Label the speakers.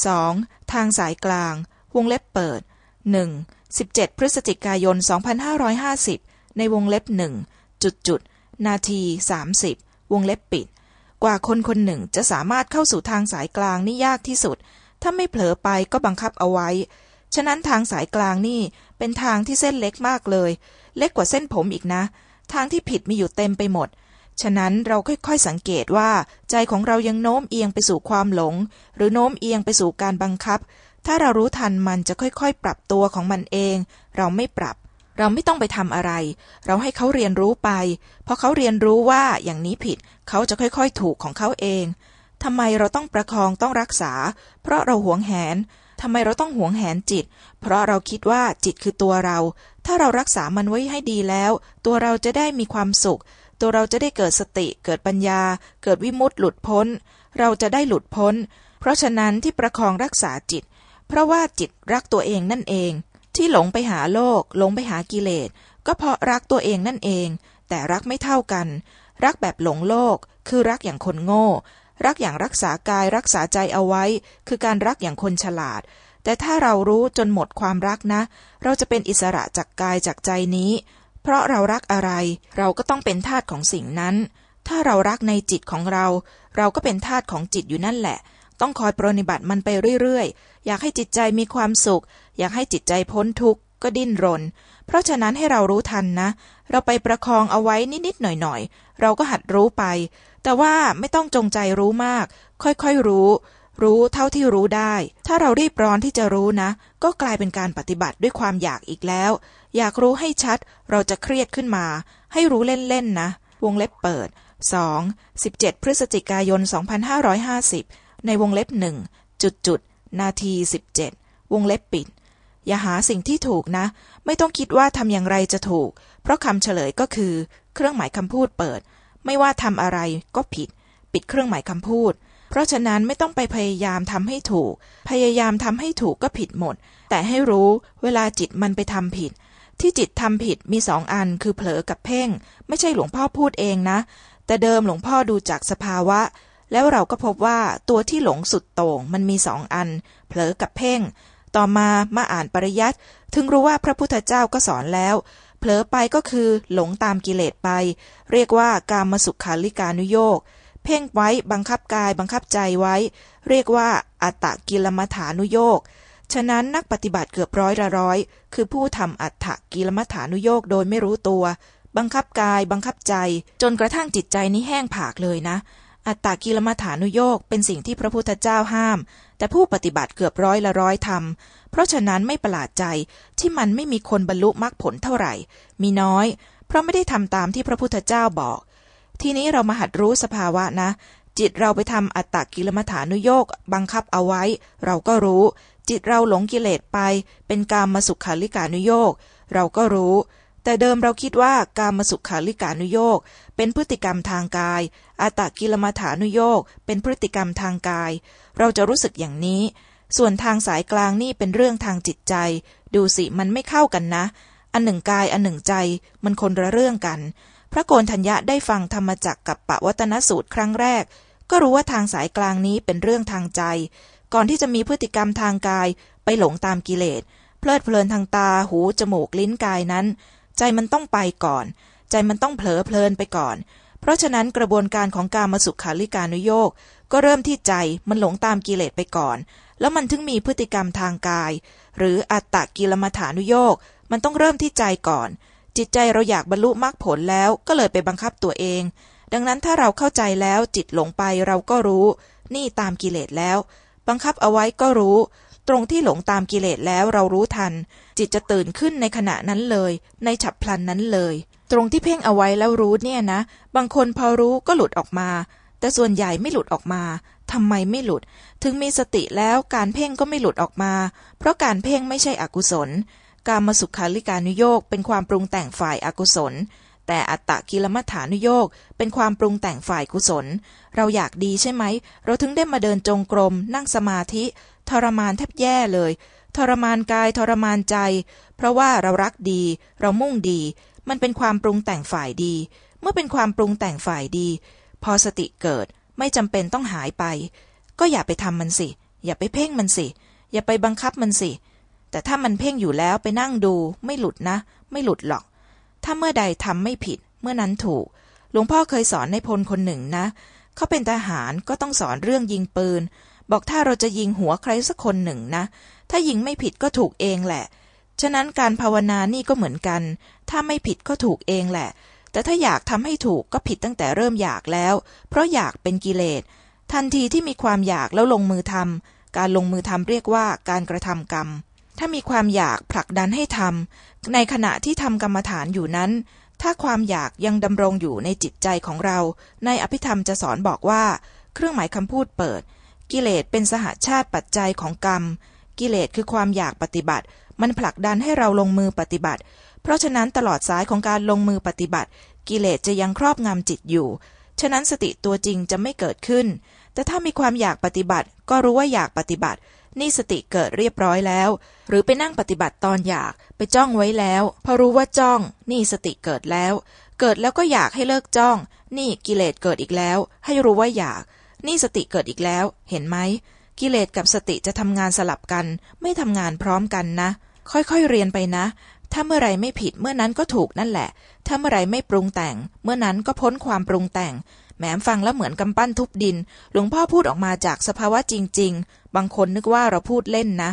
Speaker 1: 2. ทางสายกลาง วงเล็บเปิด 1. 17 พฤศจิกายน 2550 ในวงเล็บหนึ่งจุดจุดนาที 30 วงเล็บปิด กว่าคนคนหนึ่งจะสามารถเข้าสู่ทางสายกลางนี่ยากที่สุด ถ้าไม่เผลอไปก็บังคับเอาไว้ ฉะนั้นทางสายกลางนี่เป็นทางที่เส้นเล็กมากเลย เล็กกว่าเส้นผมอีกนะ ทางที่ผิดมีอยู่เต็มไปหมด ฉะนั้นเราค่อยๆสังเกตว่า ใจของเรายังโน้มเอียงไปสู่ความหลง หรือโน้มเอียงไปสู่การบังคับ ถ้าเรารู้ทันมันจะค่อยๆ ปรับตัวของมันเอง เราไม่ปรับ เราไม่ต้องไปทำอะไร เราให้เขาเรียนรู้ไป เพราะเขาเรียนรู้ว่าอย่างนี้ผิด เขาจะค่อยๆ ถูกของเขาเองทำไมเราต้องประคองต้องรักษา เพราะเราหวงแหนทำไมเราต้องหวงแหนจิต เพราะเราคิดว่าจิตคือตัวเรา ถ้าเรารักษามันไว้ให้ดีแล้ว ตัวเราจะได้มีความสุข ตัวเราจะได้เกิดสติ เกิดปัญญา เกิดวิมุตติหลุดพ้น เราจะได้หลุดพ้น เพราะฉะนั้นที่ประคองรักษาจิต เพราะว่าจิตรักตัวเองนั่นเอง ที่หลงไปหาโลก หลงไปหากิเลส ก็เพราะรักตัวเองนั่นเอง แต่รักไม่เท่ากัน รักแบบหลงโลก คือรักอย่างคนโง่ รักอย่างรักษากายรักษาใจเอาไว้ คือการรักอย่างคนฉลาดแต่ถ้าเรารู้จนหมดความรักนะ เราจะเป็นอิสระจากกายจากใจนี้ เพราะเรารักอะไร เราก็ต้องเป็นทาสของสิ่งนั้น ถ้าเรารักในจิตของเรา เราก็เป็นทาสของจิตอยู่นั่นแหละ ต้องคอยปรนิบัติมันไปเรื่อยๆ อยากให้จิตใจมีความสุข อยากให้จิตใจพ้นทุกข์ก็ดิ้นรน เพราะฉะนั้นให้เรารู้ทันนะ เราไปประคองเอาไว้นิดๆหน่อยๆ เราก็หัดรู้ไป แต่ว่าไม่ต้องจงใจรู้มาก ค่อยๆรู้ รู้เท่าที่รู้ได้ ถ้าเรารีบร้อนที่จะรู้นะ ก็กลายเป็นการปฏิบัติด้วยความอยากอีกแล้ว อยากรู้ให้ชัด เราจะเครียดขึ้นมา ให้รู้เล่นๆนะ วงเล็บเปิด 2. 17 พฤศจิกายน 2550 ในวงเล็บหนึ่งจุดจุดนาที 17 วงเล็บปิด อย่าหาสิ่งที่ถูกนะ ไม่ต้องคิดว่าทำอย่างไรจะถูก เพราะคำเฉลยก็คือ เครื่องหมายคำพูดเปิด ไม่ว่าทำอะไรก็ผิด ปิดเครื่องหมายคำพูด เพราะฉะนั้นไม่ต้องไปพยายามทำให้ถูก พยายามทำให้ถูกก็ผิดหมด แต่ให้รู้เวลาจิตมันไปทำผิด ที่จิตทำผิดมีสองอันคือเผลอกับเพ่ง ไม่ใช่หลวงพ่อพูดเองนะ แต่เดิมหลวงพ่อดูจากสภาวะ แล้วเราก็พบว่าตัวที่หลงสุดโต่งมันมีสองอัน เผลอกับเพ่ง ต่อมามาอ่านปริยัติถึงรู้ว่าพระพุทธเจ้าก็สอนแล้วเผลอไปก็คือหลงตามกิเลสไป เรียกว่ากามสุขาลิกานุโยก เพ่งไว้บังคับกายบังคับใจไว้ เรียกว่าอัตตกิลมัฐานุโยกฉะนั้นนักปฏิบัติเกือบร้อยละร้อย คือผู้ทำอัตถกิลมัฐานุโยกโดยไม่รู้ตัว บังคับกายบังคับใจ จนกระทั่งจิตใจนี้แห้งผากเลยนะ อัตตกิลมัฐานุโยกเป็นสิ่งที่พระพุทธเจ้าห้าม แต่ผู้ปฏิบัติเกือบร้อยละร้อยทำเพราะฉะนั้นไม่ประหลาดใจที่มันไม่มีคนบรรลุมรรคผลเท่าไหร่ มีน้อย เพราะไม่ได้ทำตามที่พระพุทธเจ้าบอก ทีนี้เรามาหัดรู้สภาวะนะ จิตเราไปทำอัตตกิลมัฐานุโยกบังคับเอาไว้ เราก็รู้ จิตเราหลงกิเลสไป เป็นกามมาสุขาลิกานุโยกเราก็รู้ แต่เดิมเราคิดว่ากามมาสุขาลิกานุโยกเป็นพฤติกรรมทางกายอัตตกิลมัฐานุโยกเป็นพฤติกรรมทางกาย เราจะรู้สึกอย่างนี้ ส่วนทางสายกลางนี่เป็นเรื่องทางจิตใจ ดูสิมันไม่เข้ากันนะ อันหนึ่งกายอันหนึ่งใจมันคนละเรื่องกัน พระโกนธัญญะได้ฟังธรรมจักกับปะวัตนสูตรครั้งแรก ก็รู้ว่าทางสายกลางนี้เป็นเรื่องทางใจ ก่อนที่จะมีพฤติกรรมทางกายไปหลงตามกิเลส เพลิดเพลินทางตาหู จมูกลิ้นกายนั้น ใจมันต้องไปก่อน ใจมันต้องเผลอเพลินไปก่อน เพราะฉะนั้นกระบวนการของการมาสุขาริการนุโยกก็เริ่มที่ใจมันหลงตามกิเลสไปก่อน แล้วมันถึงมีพฤติกรรมทางกาย หรืออัตตกิลมัฐานุโยกมันต้องเริ่มที่ใจก่อน จิตใจเราอยากบรรลุมรรคผลแล้วก็เลยไปบังคับตัวเอง ดังนั้นถ้าเราเข้าใจแล้วจิตหลงไปเราก็รู้ นี่ตามกิเลสแล้ว บังคับเอาไว้ก็รู้ ตรงที่หลงตามกิเลสแล้วเรารู้ทัน จิตจะตื่นขึ้นในขณะนั้นเลย ในฉับพลันนั้นเลย ตรงที่เพ่งเอาไว้แล้วรู้เนี่ยนะ บางคนพอรู้ก็หลุดออกมา แต่ส่วนใหญ่ไม่หลุดออกมาทำไมไม่หลุด ถึงมีสติแล้วการเพ่งก็ไม่หลุดออกมา เพราะการเพ่งไม่ใช่อกุศล การมาสุขาริการนุโยกเป็นความปรุงแต่งฝ่ายอากุศล แต่อัตตะกิลมัฐานุโยกเป็นความปรุงแต่งฝ่ายกุศล เราอยากดีใช่ไหม เราถึงได้มาเดินจงกรม นั่งสมาธิ ทรมานแทบแย่เลย ทรมานกายทรมานใจ เพราะว่าเรารักดี เรามุ่งดี มันเป็นความปรุงแต่งฝ่ายดี เมื่อเป็นความปรุงแต่งฝ่ายดี พอสติเกิดไม่จำเป็นต้องหายไป ก็อย่าไปทำมันสิ อย่าไปเพ่งมันสิ อย่าไปบังคับมันสิ แต่ถ้ามันเพ่งอยู่แล้วไปนั่งดู ไม่หลุดนะ ไม่หลุดหรอก ถ้าเมื่อใดทำไม่ผิด เมื่อนั้นถูก หลวงพ่อเคยสอนในพลคนหนึ่งนะ เขาเป็นทหารก็ต้องสอนเรื่องยิงปืน บอกถ้าเราจะยิงหัวใครสักคนหนึ่งนะ ถ้ายิงไม่ผิดก็ถูกเองแหละ ฉะนั้นการภาวนานี่ก็เหมือนกัน ถ้าไม่ผิดก็ถูกเองแหละ แต่ถ้าอยากทำให้ถูกก็ผิดตั้งแต่เริ่มอยากแล้ว เพราะอยากเป็นกิเลส ทันทีที่มีความอยากแล้วลงมือทำการลงมือทำเรียกว่าการกระทำกรรม ถ้ามีความอยากผลักดันให้ทำในขณะที่ทำกรรมฐานอยู่นั้น ถ้าความอยากยังดำรงอยู่ในจิตใจของเรา ในอภิธรรมจะสอนบอกว่า เครื่องหมายคำพูดเปิด กิเลสเป็นสหาชาติปัจจัยของกรรม กิเลสคือความอยากปฏิบัติ มันผลักดันให้เราลงมือปฏิบัติ เพราะฉะนั้นตลอดสายของการลงมือปฏิบัติ กิเลสจะยังครอบงำจิตอยู่ ฉะนั้นสติตัวจริงจะไม่เกิดขึ้น แต่ถ้ามีความอยากปฏิบัติ ก็รู้ว่าอยากปฏิบัติ นี่สติเกิดเรียบร้อยแล้ว หรือไปนั่งปฏิบัติตอนอยาก ไปจ้องไว้แล้ว พอรู้ว่าจ้อง นี่สติเกิดแล้ว เกิดแล้วก็อยากให้เลิกจ้อง นี่กิเลสเกิดอีกแล้ว ให้รู้ว่าอยาก นี่สติเกิดอีกแล้ว เห็นไหมกิเลสกับสติจะทำงานสลับกัน ไม่ทำงานพร้อมกันนะ ค่อยๆเรียนไปนะ ถ้าเมื่อไรไม่ผิดเมื่อนั้นก็ถูกนั่นแหละ ถ้าเมื่อไรไม่ปรุงแต่ง เมื่อนั้นก็พ้นความปรุงแต่ง แหมฟังแล้วเหมือนกำปั้นทุบดิน หลวงพ่อพูดออกมาจากสภาวะจริง ๆ บางคนนึกว่าเราพูดเล่นนะ